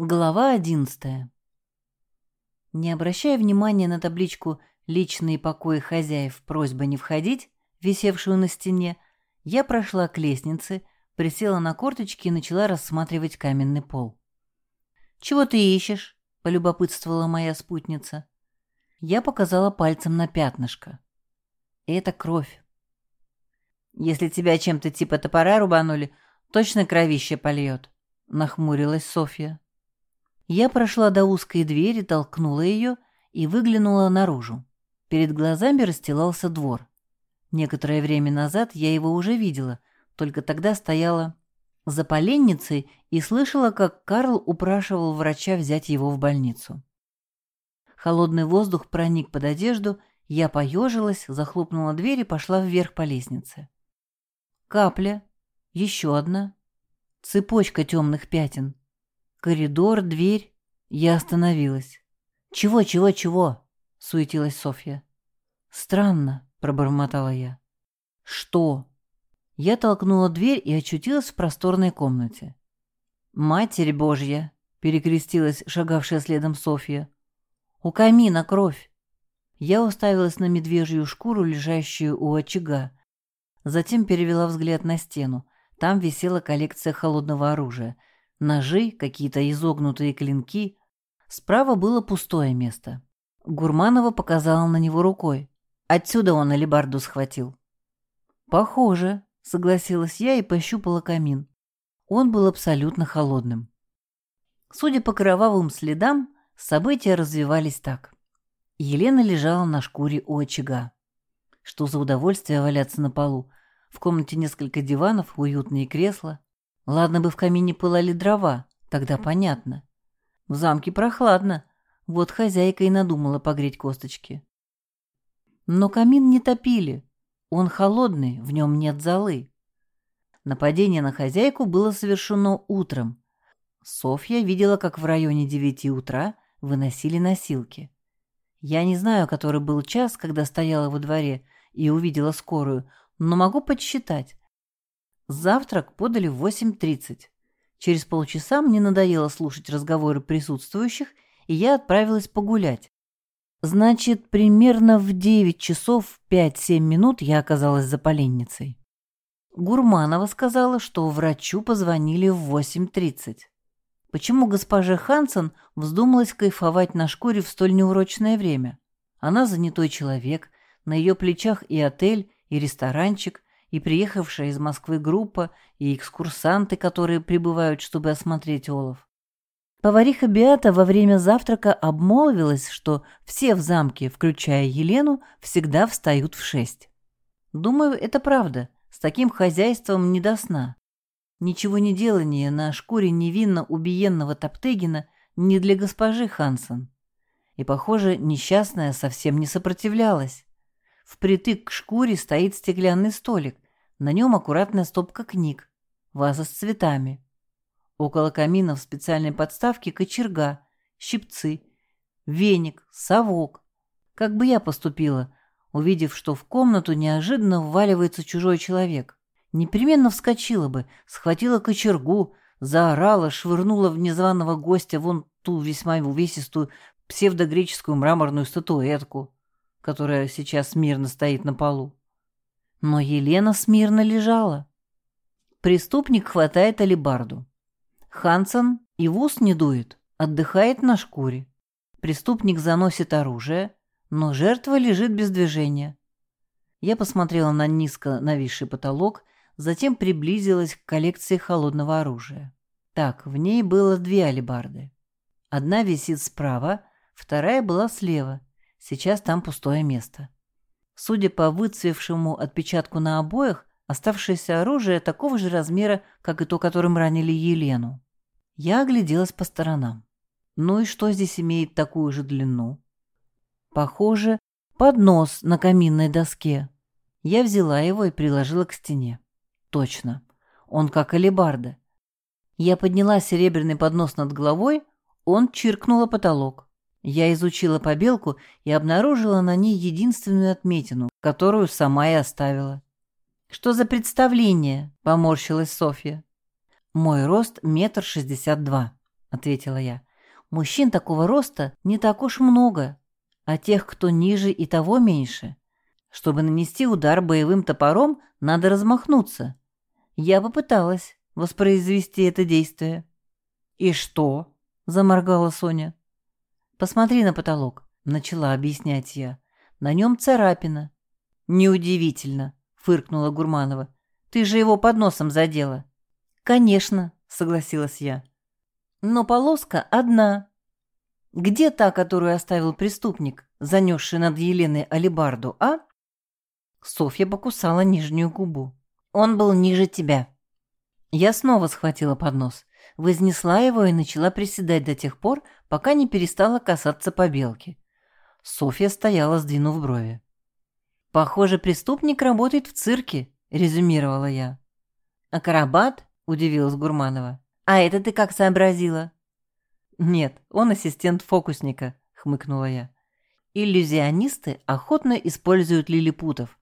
Глава одиннадцатая. Не обращая внимания на табличку «Личные покои хозяев. Просьба не входить», висевшую на стене, я прошла к лестнице, присела на корточки и начала рассматривать каменный пол. «Чего ты ищешь?» — полюбопытствовала моя спутница. Я показала пальцем на пятнышко. «Это кровь. Если тебя чем-то типа топора рубанули, точно кровище польет», — нахмурилась Софья. Я прошла до узкой двери, толкнула ее и выглянула наружу. Перед глазами расстилался двор. Некоторое время назад я его уже видела, только тогда стояла за поленницей и слышала, как Карл упрашивал врача взять его в больницу. Холодный воздух проник под одежду, я поежилась, захлопнула дверь и пошла вверх по лестнице. Капля, еще одна, цепочка темных пятен. Коридор, дверь. Я остановилась. «Чего, чего, чего?» — суетилась Софья. «Странно», — пробормотала я. «Что?» Я толкнула дверь и очутилась в просторной комнате. «Матерь Божья!» — перекрестилась шагавшая следом Софья. «У камина кровь!» Я уставилась на медвежью шкуру, лежащую у очага. Затем перевела взгляд на стену. Там висела коллекция холодного оружия — Ножи, какие-то изогнутые клинки. Справа было пустое место. Гурманова показала на него рукой. Отсюда он алебарду схватил. «Похоже», — согласилась я и пощупала камин. Он был абсолютно холодным. Судя по кровавым следам, события развивались так. Елена лежала на шкуре у очага. Что за удовольствие валяться на полу. В комнате несколько диванов, уютные кресла. Ладно бы в камине пылали дрова, тогда понятно. В замке прохладно, вот хозяйка и надумала погреть косточки. Но камин не топили, он холодный, в нем нет золы. Нападение на хозяйку было совершено утром. Софья видела, как в районе девяти утра выносили носилки. Я не знаю, который был час, когда стояла во дворе и увидела скорую, но могу подсчитать. Завтрак подали в 8.30. Через полчаса мне надоело слушать разговоры присутствующих, и я отправилась погулять. Значит, примерно в 9 часов 5-7 минут я оказалась за поленницей. Гурманова сказала, что врачу позвонили в 8.30. Почему госпожа Хансен вздумалась кайфовать на шкуре в столь неурочное время? Она занятой человек, на ее плечах и отель, и ресторанчик, и приехавшая из Москвы группа, и экскурсанты, которые прибывают, чтобы осмотреть олов. Повариха Биата во время завтрака обмолвилась, что все в замке, включая Елену, всегда встают в шесть. Думаю, это правда. С таким хозяйством не до сна. Ничего не делание на шкуре невинно убиенного Топтегина не для госпожи Хансен. И, похоже, несчастная совсем не сопротивлялась. Впритык к шкуре стоит стеклянный столик. На нем аккуратная стопка книг, ваза с цветами. Около камина в специальной подставке кочерга, щипцы, веник, совок. Как бы я поступила, увидев, что в комнату неожиданно вваливается чужой человек? Непременно вскочила бы, схватила кочергу, заорала, швырнула в незваного гостя вон ту весьма увесистую псевдогреческую мраморную статуэтку которая сейчас мирно стоит на полу. Но Елена смирно лежала. Преступник хватает алибарду. Хансен и в ус не дует, отдыхает на шкуре. Преступник заносит оружие, но жертва лежит без движения. Я посмотрела на низко нависший потолок, затем приблизилась к коллекции холодного оружия. Так, в ней было две алибарды. Одна висит справа, вторая была слева, Сейчас там пустое место. Судя по выцвевшему отпечатку на обоях, оставшееся оружие такого же размера, как и то, которым ранили Елену. Я огляделась по сторонам. Ну и что здесь имеет такую же длину? Похоже, поднос на каминной доске. Я взяла его и приложила к стене. Точно, он как алебарда. Я подняла серебряный поднос над головой, он чиркнула потолок. Я изучила побелку и обнаружила на ней единственную отметину, которую сама и оставила. «Что за представление?» — поморщилась Софья. «Мой рост метр шестьдесят два». — ответила я. «Мужчин такого роста не так уж много, а тех, кто ниже, и того меньше. Чтобы нанести удар боевым топором, надо размахнуться. Я попыталась воспроизвести это действие». «И что?» — заморгала Соня. «Посмотри на потолок», — начала объяснять я. «На нем царапина». «Неудивительно», — фыркнула Гурманова. «Ты же его под носом задела». «Конечно», — согласилась я. «Но полоска одна. Где та, которую оставил преступник, занесший над Еленой алибарду, а?» Софья покусала нижнюю губу. «Он был ниже тебя». Я снова схватила поднос, вознесла его и начала приседать до тех пор, пока не перестала касаться побелки. Софья стояла, сдвинув брови. «Похоже, преступник работает в цирке», — резюмировала я. «Акробат?» — удивилась Гурманова. «А это ты как сообразила?» «Нет, он ассистент фокусника», — хмыкнула я. «Иллюзионисты охотно используют лилипутов.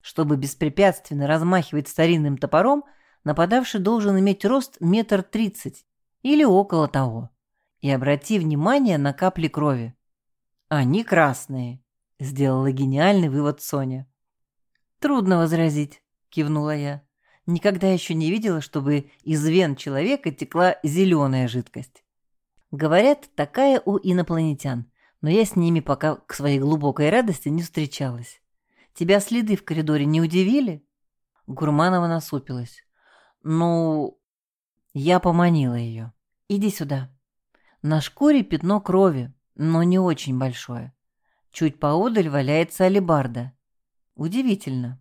Чтобы беспрепятственно размахивать старинным топором, нападавший должен иметь рост метр тридцать или около того. И обрати внимание на капли крови. Они красные, сделала гениальный вывод Соня. Трудно возразить, кивнула я. Никогда еще не видела, чтобы из вен человека текла зеленая жидкость. Говорят, такая у инопланетян, но я с ними пока к своей глубокой радости не встречалась. Тебя следы в коридоре не удивили? Гурманова насупилась. Ну, я поманила ее. Иди сюда. На шкуре пятно крови, но не очень большое. Чуть поодаль валяется алебарда. Удивительно.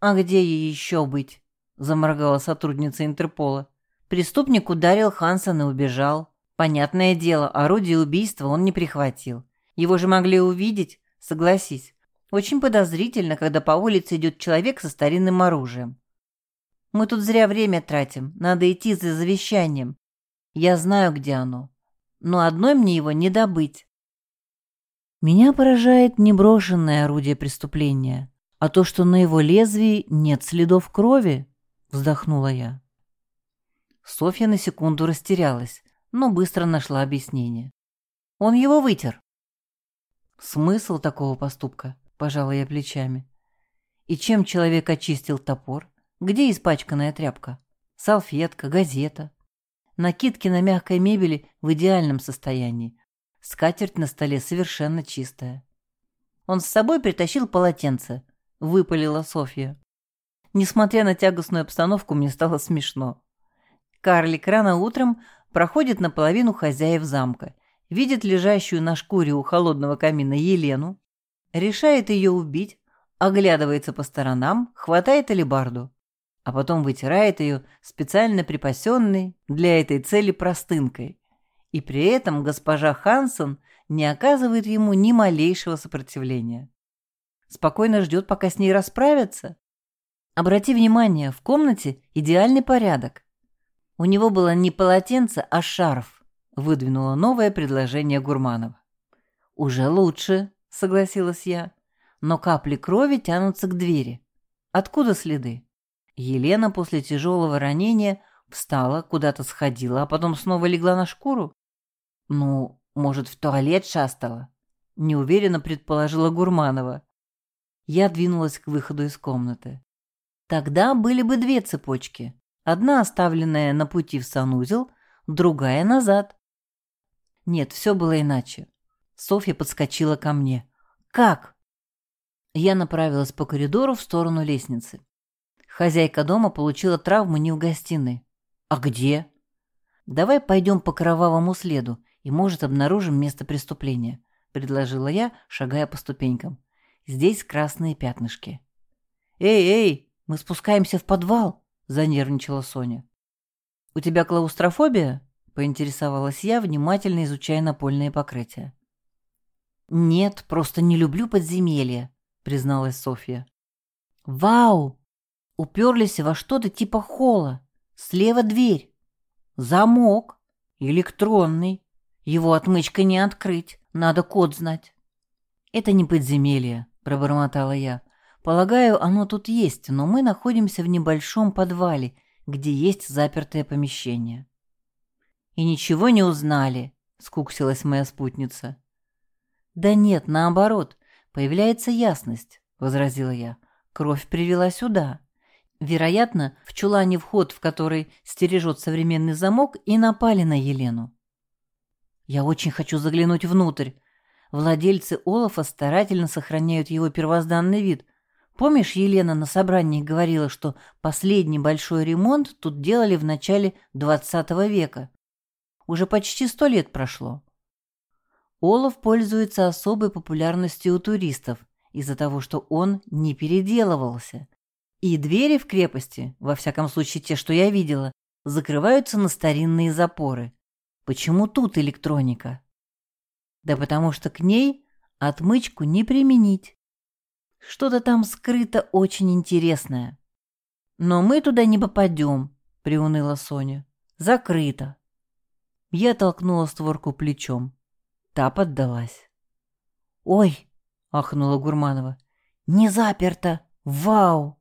А где ей еще быть? Заморгала сотрудница Интерпола. Преступник ударил Хансона и убежал. Понятное дело, орудие убийства он не прихватил. Его же могли увидеть, согласись. Очень подозрительно, когда по улице идет человек со старинным оружием. Мы тут зря время тратим. Надо идти за завещанием. Я знаю, где оно. Но одной мне его не добыть. Меня поражает не брошенное орудие преступления, а то, что на его лезвии нет следов крови, вздохнула я. Софья на секунду растерялась, но быстро нашла объяснение. Он его вытер. Смысл такого поступка, пожала я плечами. И чем человек очистил топор? Где испачканная тряпка? Салфетка, газета. Накидки на мягкой мебели в идеальном состоянии. Скатерть на столе совершенно чистая. Он с собой притащил полотенце. Выпалила Софья. Несмотря на тягостную обстановку, мне стало смешно. Карлик рано утром проходит наполовину хозяев замка, видит лежащую на шкуре у холодного камина Елену, решает ее убить, оглядывается по сторонам, хватает алебарду а потом вытирает ее специально припасенной для этой цели простынкой. И при этом госпожа Хансон не оказывает ему ни малейшего сопротивления. Спокойно ждет, пока с ней расправятся. Обрати внимание, в комнате идеальный порядок. У него было не полотенце, а шарф, выдвинуло новое предложение Гурманова. «Уже лучше», — согласилась я, но капли крови тянутся к двери. Откуда следы? Елена после тяжелого ранения встала, куда-то сходила, а потом снова легла на шкуру? Ну, может, в туалет шастала? Неуверенно предположила Гурманова. Я двинулась к выходу из комнаты. Тогда были бы две цепочки. Одна оставленная на пути в санузел, другая назад. Нет, все было иначе. Софья подскочила ко мне. «Как?» Я направилась по коридору в сторону лестницы. Хозяйка дома получила травму не в гостиной. А где? Давай пойдем по кровавому следу и, может, обнаружим место преступления, предложила я, шагая по ступенькам. Здесь красные пятнышки. Эй, эй, мы спускаемся в подвал, занервничала Соня. У тебя клаустрофобия? поинтересовалась я, внимательно изучая напольные покрытия. «Нет, просто не люблю подземелья», — призналась Софья. «Вау! Уперлись во что-то типа холла. Слева дверь. Замок. Электронный. Его отмычкой не открыть. Надо код знать. Это не подземелье, пробормотала я. Полагаю, оно тут есть, но мы находимся в небольшом подвале, где есть запертое помещение. и ничего не узнали», — скуксилась моя спутница. «Да нет, наоборот, появляется ясность», — возразила я. «Кровь привела сюда. Вероятно, в чулане вход, в который стережет современный замок, и напали на Елену. Я очень хочу заглянуть внутрь. Владельцы Олафа старательно сохраняют его первозданный вид. Помнишь, Елена на собрании говорила, что последний большой ремонт тут делали в начале XX века? Уже почти сто лет прошло. Олаф пользуется особой популярностью у туристов из-за того, что он не переделывался. И двери в крепости, во всяком случае те, что я видела, закрываются на старинные запоры. Почему тут электроника? Да потому что к ней отмычку не применить. Что-то там скрыто очень интересное. Но мы туда не попадем, приуныла Соня. Закрыто. Я толкнула створку плечом. Та поддалась. «Ой!» — ахнула Гурманова. «Не заперто! Вау!»